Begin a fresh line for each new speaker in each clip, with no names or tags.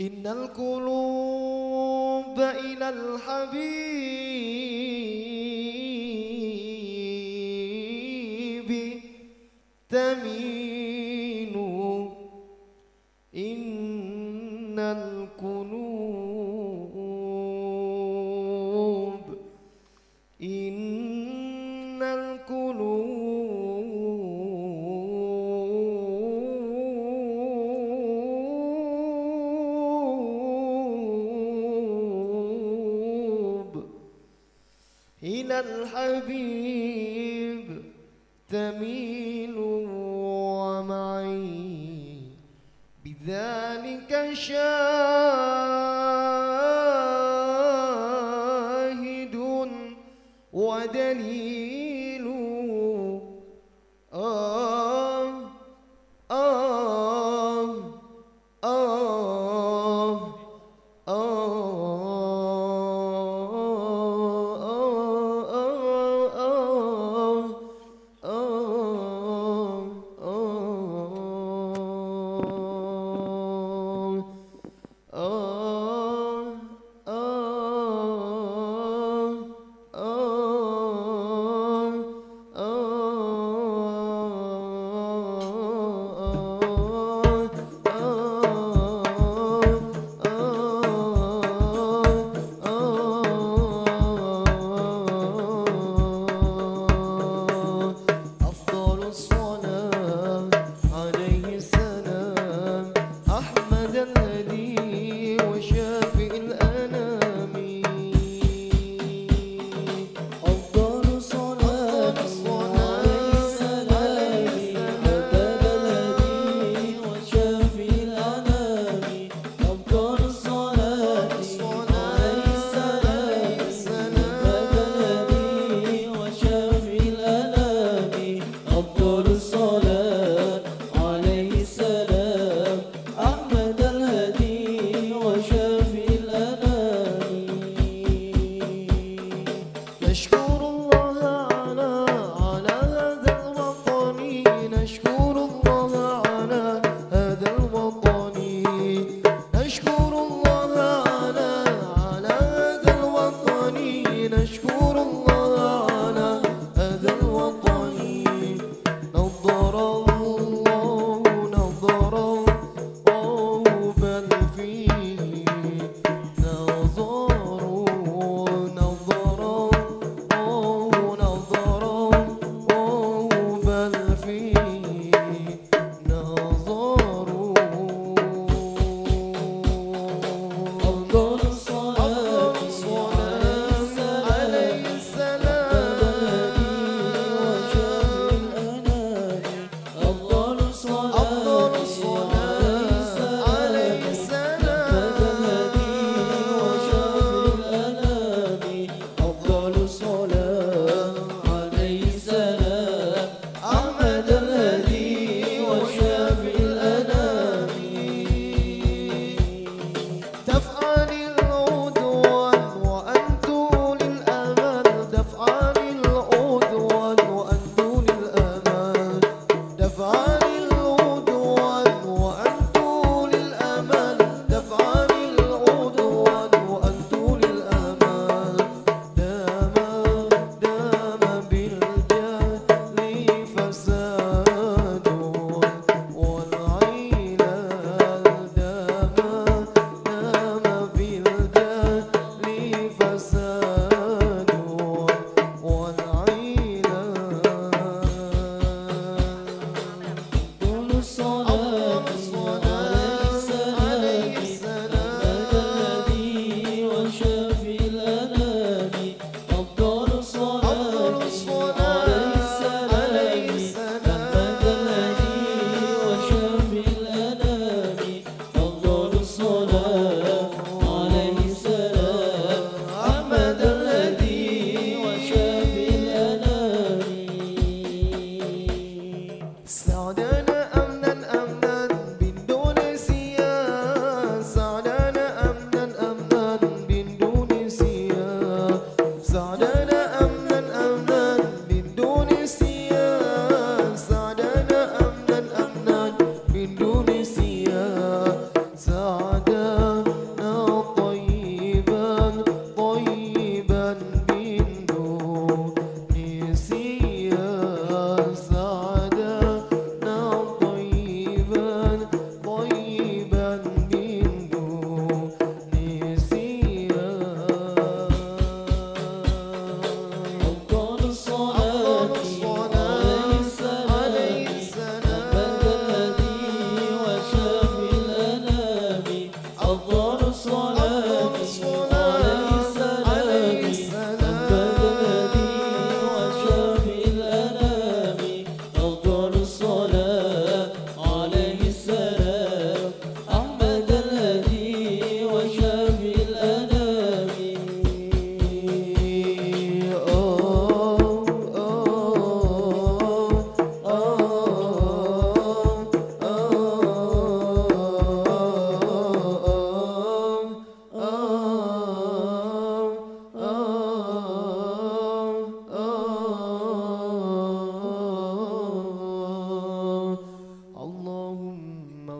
إن القلوب إلى الحبيب تميل. إلى الحبيب تميل ومعي. بذلك شاهد ودليل
نشكر الله.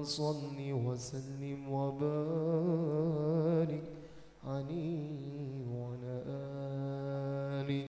صل وسلم وبارك